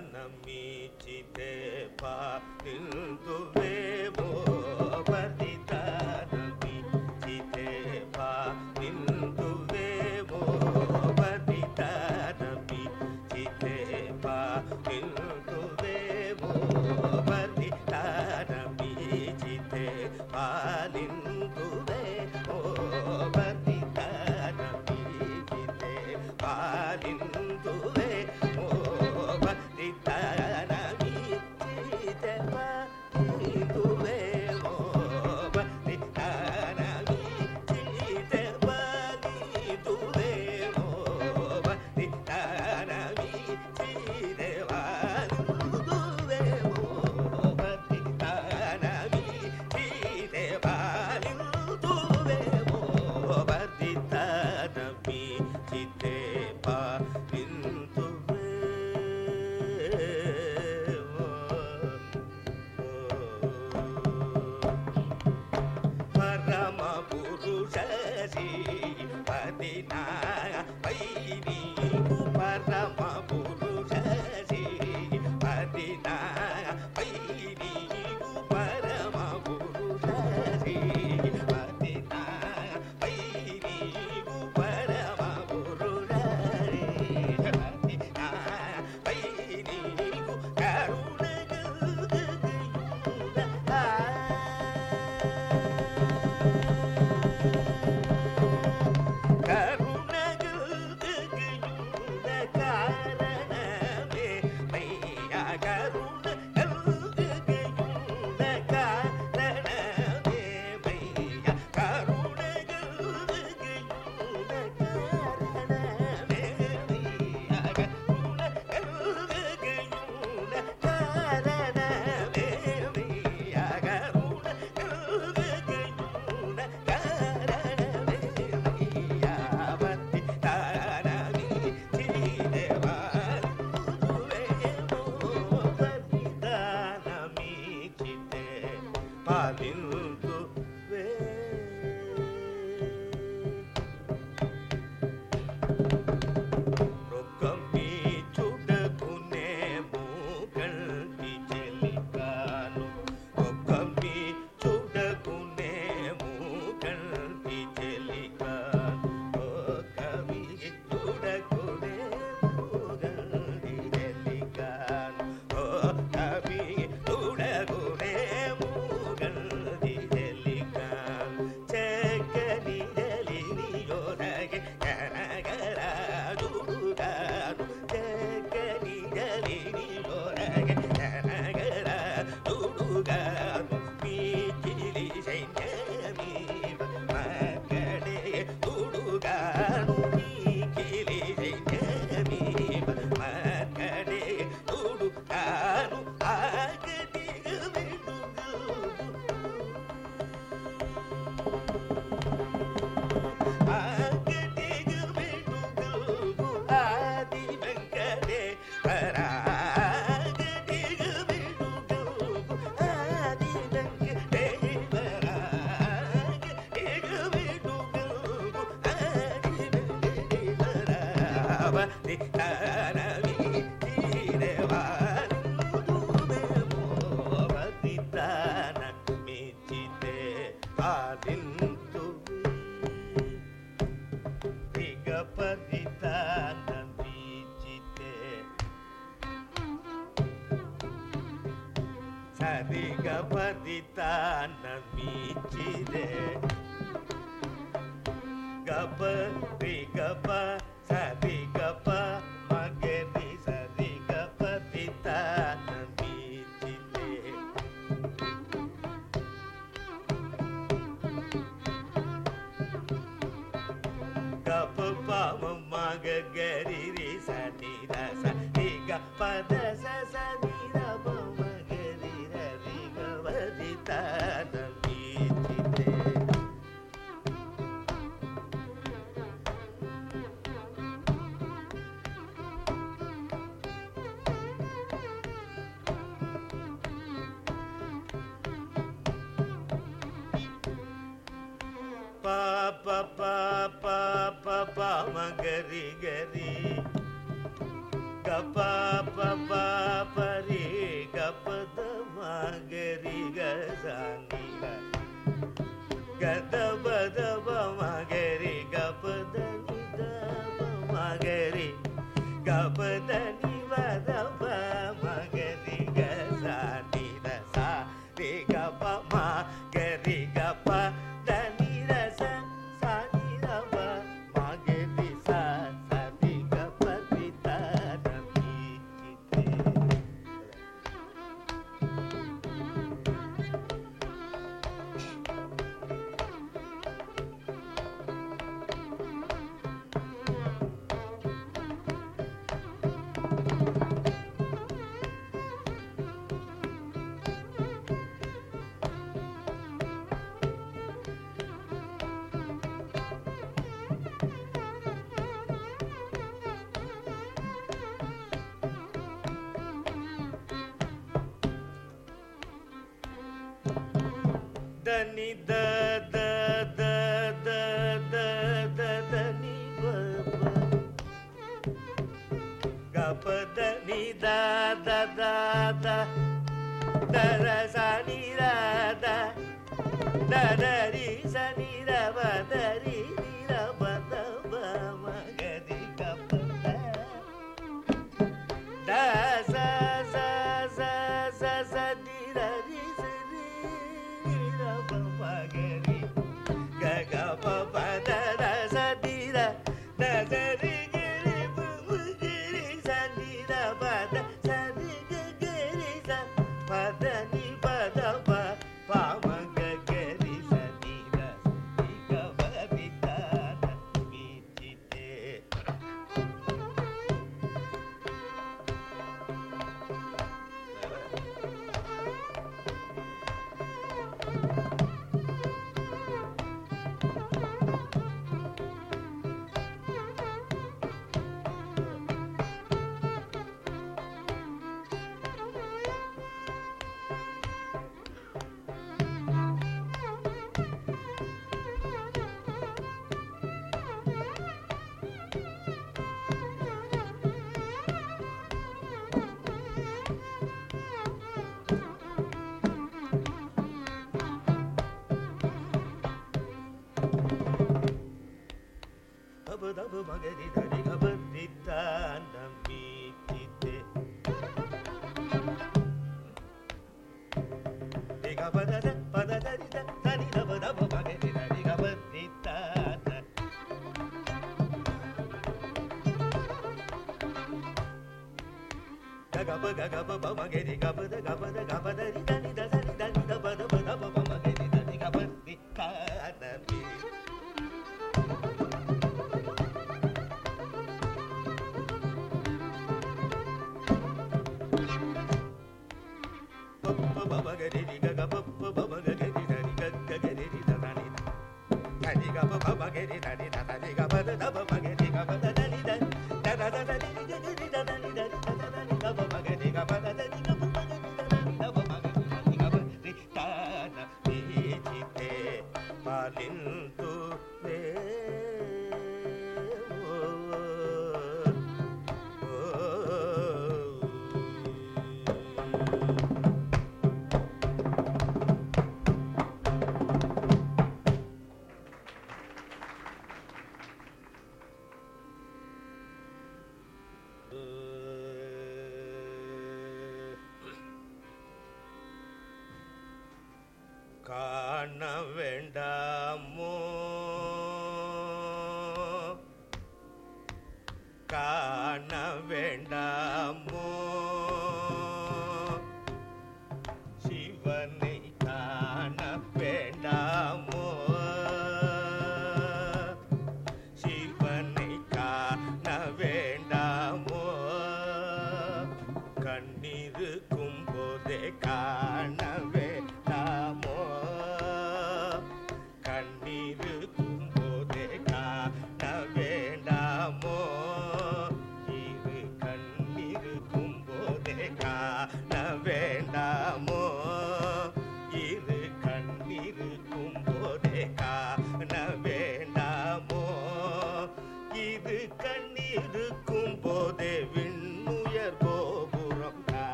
ನಮಿಚಿತೆ ಪಾ ನಿಂತುವೇವೋ நாகரிக దని ద ద ద ద ద ద దని వ గ ప దని ద ద ద ద ద ర స ని ర ద ద ద రి స ని ర వ ద రి ga ga ba ba ma ge ni ga ba da ga ba da ga ba da ni إن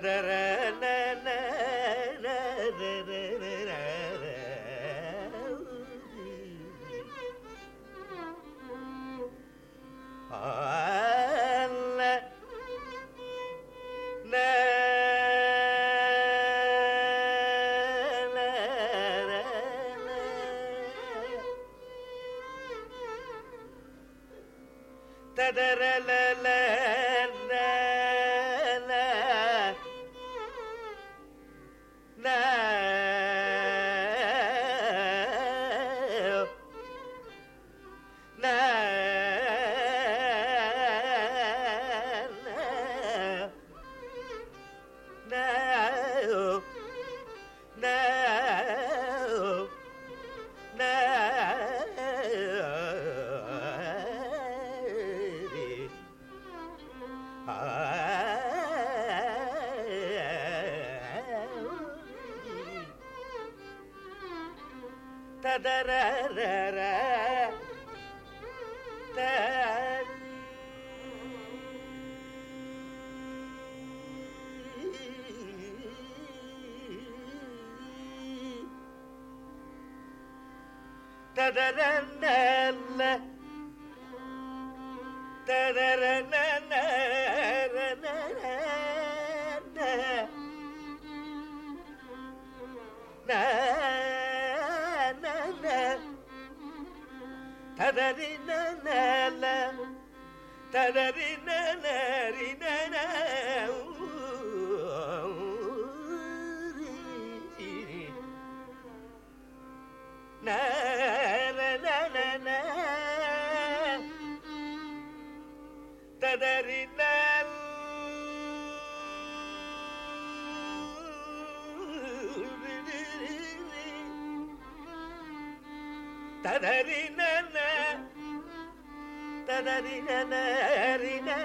Tadare da da ನರಿ ನ ನರಿ ನ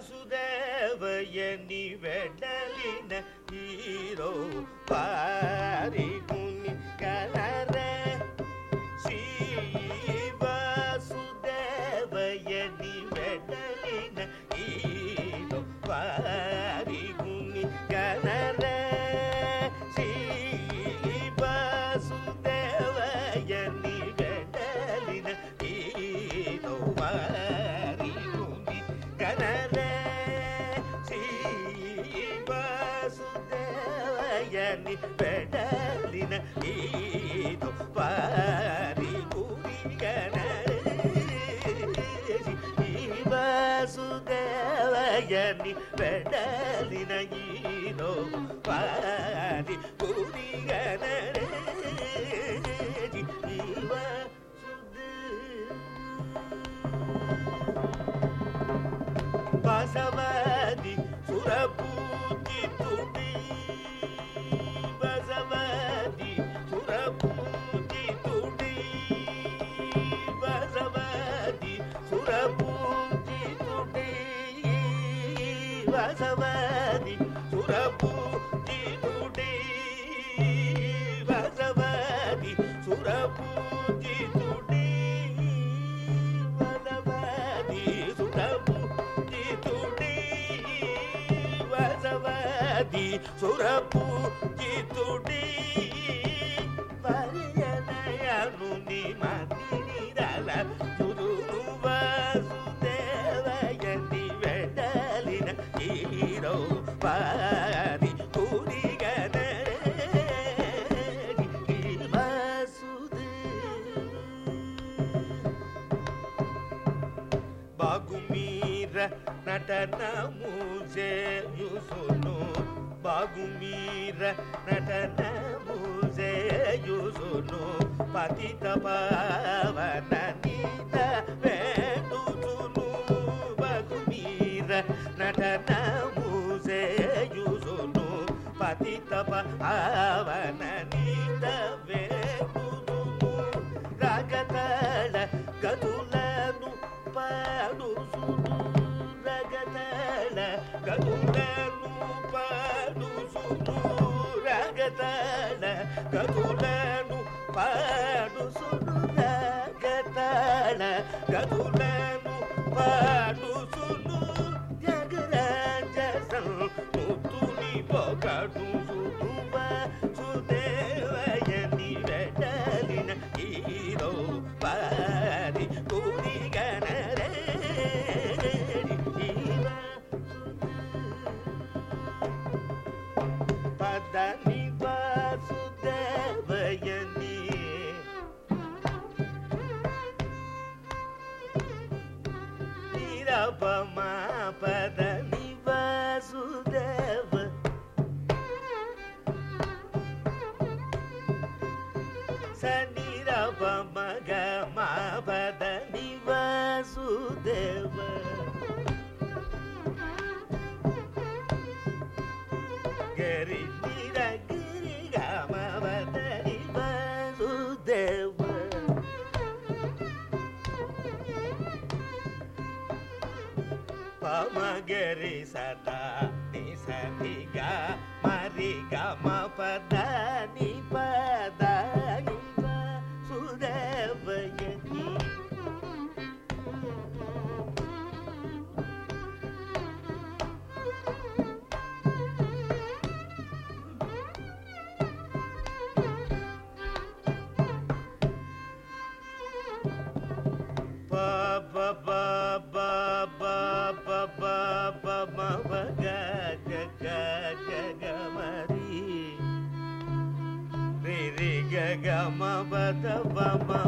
ವಾಸುದೇವಯನಿ ಬೆಡಲಿನ ಹೀರೋ ಪಾರಿ ಕುನಿ ಕಲರ ಶ್ರೀ ವಾಸುದೇವಯನಿ ಬೆಡಲಿನ ಹೀರೋ ಪಾರಿ ಕುನಿ ಕಲರ ಶ್ರೀ ವಾಸುದೇವಯನಿ ಕಡಲಿನ ನೀನು ಪಾರಿ ಕುರಿಗಣಿ ವಾಸುದೇವಯನಿ ಬೆಡಲಿನ ಈನೋ ಪಾರಿ సురపూజితుడి. నటన పూజేయుసును పతితపా படுசு Jadavama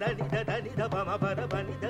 దని దని ద పమ పద పని ద